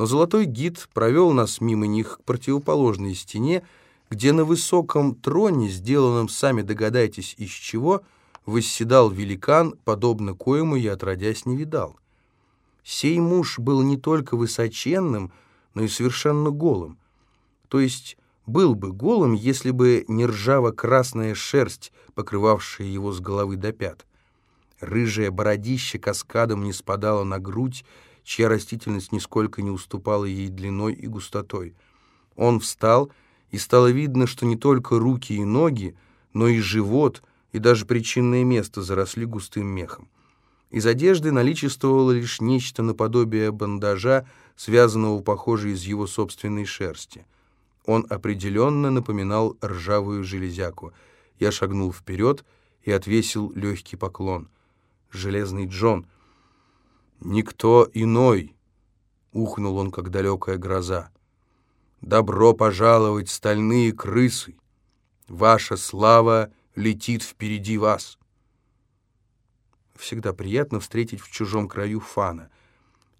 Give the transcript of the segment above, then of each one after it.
но золотой гид провел нас мимо них к противоположной стене, где на высоком троне, сделанном, сами догадайтесь, из чего, восседал великан, подобно коему я отродясь не видал. Сей муж был не только высоченным, но и совершенно голым. То есть был бы голым, если бы не ржаво-красная шерсть, покрывавшая его с головы до пят. Рыжее бородище каскадом не спадало на грудь, чья растительность нисколько не уступала ей длиной и густотой. Он встал, и стало видно, что не только руки и ноги, но и живот, и даже причинное место заросли густым мехом. Из одежды наличествовало лишь нечто наподобие бандажа, связанного, похоже, из его собственной шерсти. Он определенно напоминал ржавую железяку. Я шагнул вперед и отвесил легкий поклон. «Железный Джон!» «Никто иной!» — ухнул он, как далекая гроза. «Добро пожаловать, стальные крысы! Ваша слава летит впереди вас!» Всегда приятно встретить в чужом краю фана.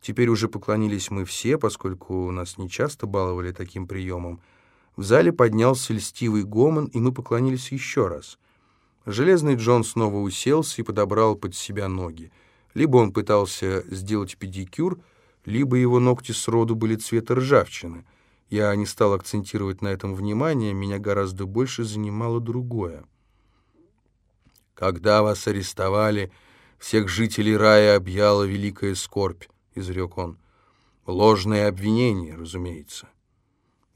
Теперь уже поклонились мы все, поскольку нас нечасто баловали таким приемом. В зале поднялся льстивый гомон, и мы поклонились еще раз. Железный Джон снова уселся и подобрал под себя ноги. Либо он пытался сделать педикюр, либо его ногти сроду были цвета ржавчины. Я не стал акцентировать на этом внимание, меня гораздо больше занимало другое. «Когда вас арестовали, всех жителей рая объяла великая скорбь», — изрек он. «Ложное обвинение, разумеется».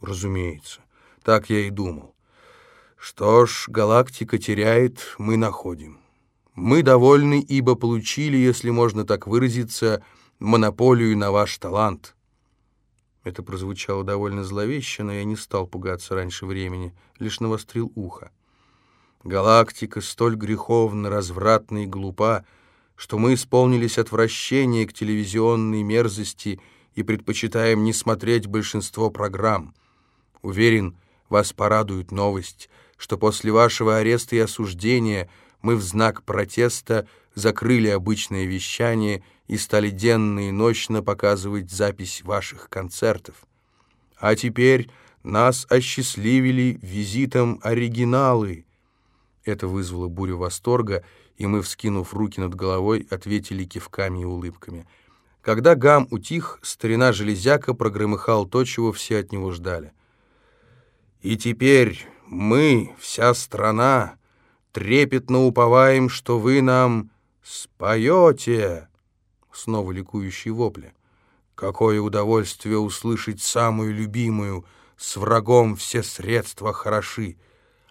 «Разумеется. Так я и думал. Что ж, галактика теряет, мы находим». Мы довольны, ибо получили, если можно так выразиться, монополию на ваш талант». Это прозвучало довольно зловеще, но я не стал пугаться раньше времени, лишь навострил ухо. Галактика столь греховно, развратна и глупа, что мы исполнились отвращения к телевизионной мерзости и предпочитаем не смотреть большинство программ. Уверен, вас порадует новость, что после вашего ареста и осуждения – мы в знак протеста закрыли обычное вещание и стали денно и ночно показывать запись ваших концертов. А теперь нас осчастливили визитом оригиналы. Это вызвало бурю восторга, и мы, вскинув руки над головой, ответили кивками и улыбками. Когда гам утих, старина Железяка прогромыхал то, чего все от него ждали. «И теперь мы, вся страна, трепетно уповаем, что вы нам споете!» Снова ликующие вопли. «Какое удовольствие услышать самую любимую! С врагом все средства хороши!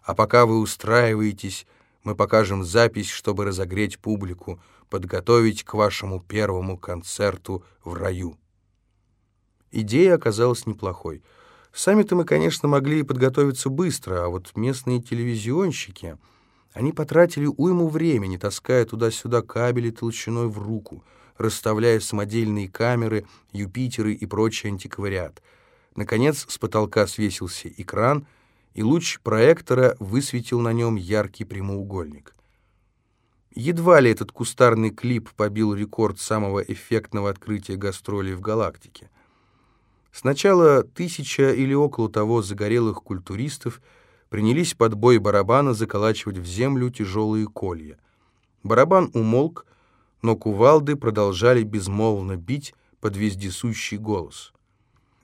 А пока вы устраиваетесь, мы покажем запись, чтобы разогреть публику, подготовить к вашему первому концерту в раю». Идея оказалась неплохой. Сами-то мы, конечно, могли подготовиться быстро, а вот местные телевизионщики... Они потратили уйму времени, таская туда-сюда кабели толщиной в руку, расставляя самодельные камеры, Юпитеры и прочий антиквариат. Наконец с потолка свесился экран, и луч проектора высветил на нем яркий прямоугольник. Едва ли этот кустарный клип побил рекорд самого эффектного открытия гастролей в галактике. Сначала тысяча или около того загорелых культуристов — принялись под бой барабана заколачивать в землю тяжелые колья. Барабан умолк, но кувалды продолжали безмолвно бить под вездесущий голос.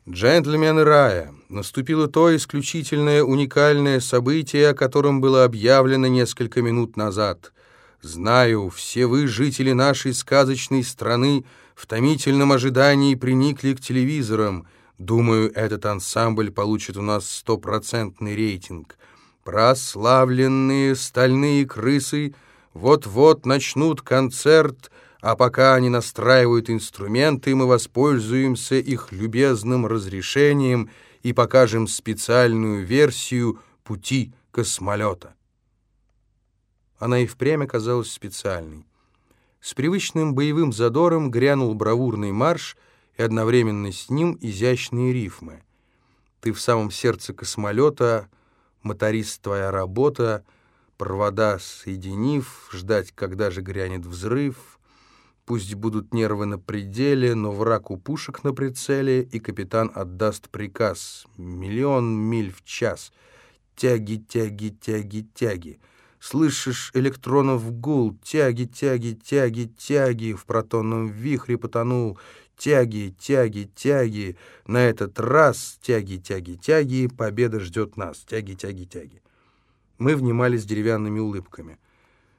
«Джентльмены рая, наступило то исключительное уникальное событие, о котором было объявлено несколько минут назад. Знаю, все вы, жители нашей сказочной страны, в томительном ожидании приникли к телевизорам. Думаю, этот ансамбль получит у нас стопроцентный рейтинг. Прославленные стальные крысы вот-вот начнут концерт, а пока они настраивают инструменты, мы воспользуемся их любезным разрешением и покажем специальную версию пути космолета. Она и впрямь оказалась специальной. С привычным боевым задором грянул бравурный марш и одновременно с ним изящные рифмы. Ты в самом сердце космолета — моторист твоя работа, провода соединив, ждать, когда же грянет взрыв, Пусть будут нервы на пределе, но враг у пушек на прицеле, и капитан отдаст приказ. Миллион миль в час. Тяги, тяги, тяги, тяги. Слышишь электронов гул, тяги, тяги, тяги, тяги, в протонном вихре потонул, тяги, тяги, тяги, на этот раз тяги, тяги, тяги, победа ждет нас, тяги, тяги, тяги. Мы внимали с деревянными улыбками.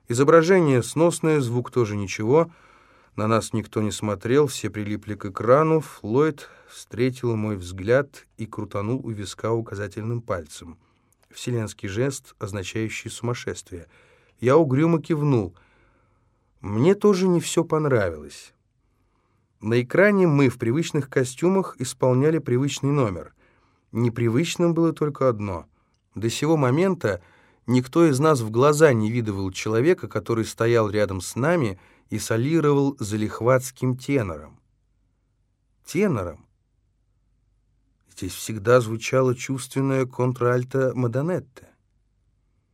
Изображение сносное, звук тоже ничего, на нас никто не смотрел, все прилипли к экрану, Флойд встретил мой взгляд и крутанул у виска указательным пальцем — вселенский жест, означающий сумасшествие. Я угрюмо кивнул. Мне тоже не все понравилось. На экране мы в привычных костюмах исполняли привычный номер. Непривычным было только одно. До сего момента никто из нас в глаза не видывал человека, который стоял рядом с нами и солировал залихватским тенором. Тенором, Здесь всегда звучала чувственная контральта Мадонетте.